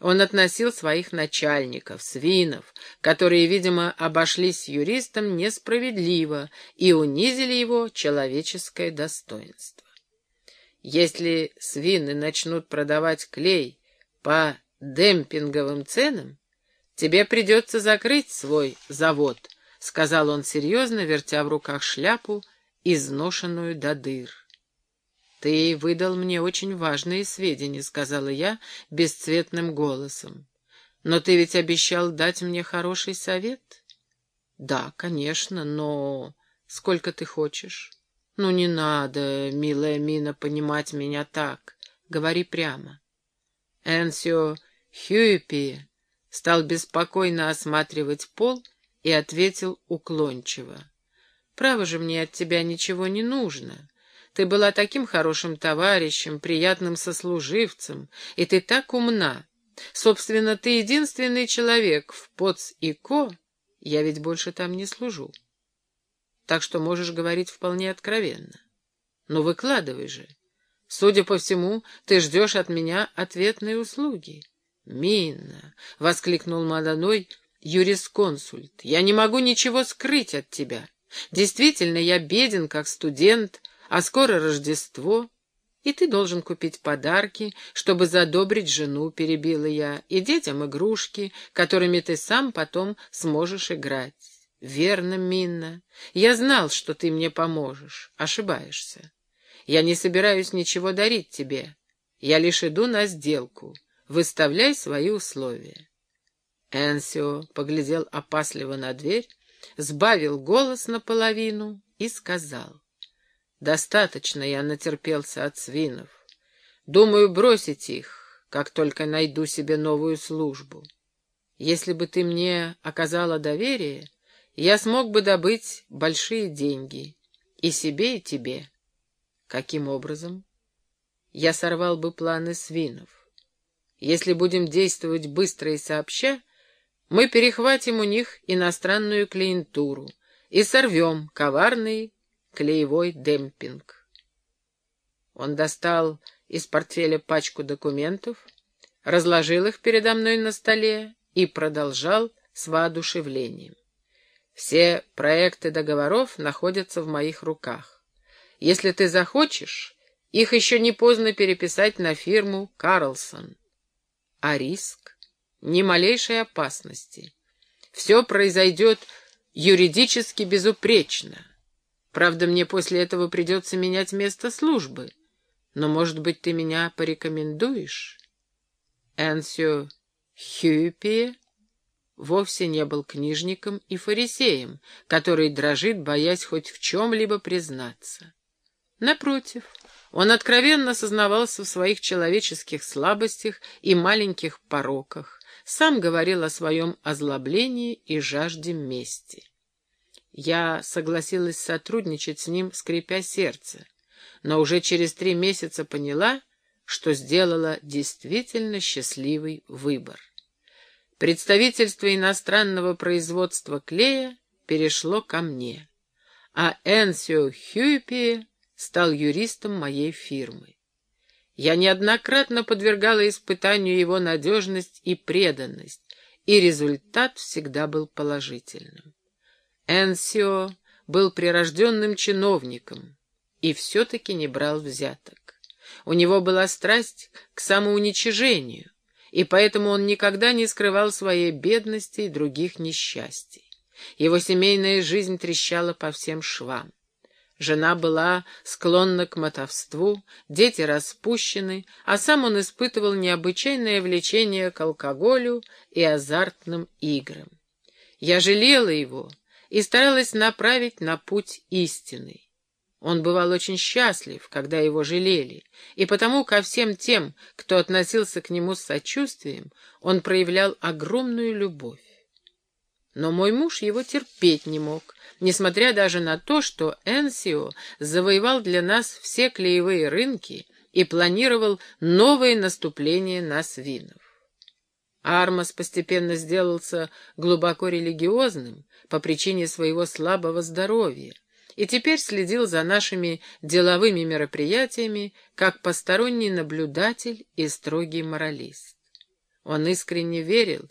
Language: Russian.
Он относил своих начальников, свинов, которые, видимо, обошлись юристом несправедливо и унизили его человеческое достоинство. Если свины начнут продавать клей по демпинговым ценам, тебе придется закрыть свой завод, — сказал он серьезно, вертя в руках шляпу, изношенную до дыр. «Ты выдал мне очень важные сведения», — сказала я бесцветным голосом. «Но ты ведь обещал дать мне хороший совет?» «Да, конечно, но сколько ты хочешь?» «Ну, не надо, милая Мина, понимать меня так. Говори прямо». Энсио Хьюипи стал беспокойно осматривать пол и ответил уклончиво. «Право же мне от тебя ничего не нужно». Ты была таким хорошим товарищем, приятным сослуживцем, и ты так умна. Собственно, ты единственный человек в Поц и Ко, я ведь больше там не служу. Так что можешь говорить вполне откровенно. Но выкладывай же. Судя по всему, ты ждешь от меня ответной услуги. «Минна!» — воскликнул молодой юрисконсульт. «Я не могу ничего скрыть от тебя. Действительно, я беден, как студент, а скоро Рождество, и ты должен купить подарки, чтобы задобрить жену, перебила я, и детям игрушки, которыми ты сам потом сможешь играть. Верно, Минна. Я знал, что ты мне поможешь. Ошибаешься. Я не собираюсь ничего дарить тебе. Я лишь иду на сделку. Выставляй свои условия. Энсио поглядел опасливо на дверь, сбавил голос наполовину и сказал — Достаточно я натерпелся от свинов. Думаю бросить их, как только найду себе новую службу. Если бы ты мне оказала доверие, я смог бы добыть большие деньги. И себе, и тебе. Каким образом? Я сорвал бы планы свинов. Если будем действовать быстро и сообща, мы перехватим у них иностранную клиентуру и сорвем коварный клеевой демпинг. Он достал из портфеля пачку документов, разложил их передо мной на столе и продолжал с воодушевлением. Все проекты договоров находятся в моих руках. Если ты захочешь, их еще не поздно переписать на фирму «Карлсон». А риск? Ни малейшей опасности. Все произойдет юридически безупречно. Правда, мне после этого придется менять место службы. Но, может быть, ты меня порекомендуешь? Энсио Хьюпи вовсе не был книжником и фарисеем, который дрожит, боясь хоть в чем-либо признаться. Напротив, он откровенно сознавался в своих человеческих слабостях и маленьких пороках, сам говорил о своем озлоблении и жажде мести. Я согласилась сотрудничать с ним, скрипя сердце, но уже через три месяца поняла, что сделала действительно счастливый выбор. Представительство иностранного производства клея перешло ко мне, а Энсио Хьюпи стал юристом моей фирмы. Я неоднократно подвергала испытанию его надежность и преданность, и результат всегда был положительным. Энсио был прирожденным чиновником и все-таки не брал взяток. У него была страсть к самоуничижению, и поэтому он никогда не скрывал своей бедности и других несчастий. Его семейная жизнь трещала по всем швам. Жена была склонна к мотовству, дети распущены, а сам он испытывал необычайное влечение к алкоголю и азартным играм. Я жалела его, и старалась направить на путь истинный. Он бывал очень счастлив, когда его жалели, и потому ко всем тем, кто относился к нему с сочувствием, он проявлял огромную любовь. Но мой муж его терпеть не мог, несмотря даже на то, что Энсио завоевал для нас все клеевые рынки и планировал новые наступления на свинов. Армас постепенно сделался глубоко религиозным по причине своего слабого здоровья и теперь следил за нашими деловыми мероприятиями как посторонний наблюдатель и строгий моралист. Он искренне верил,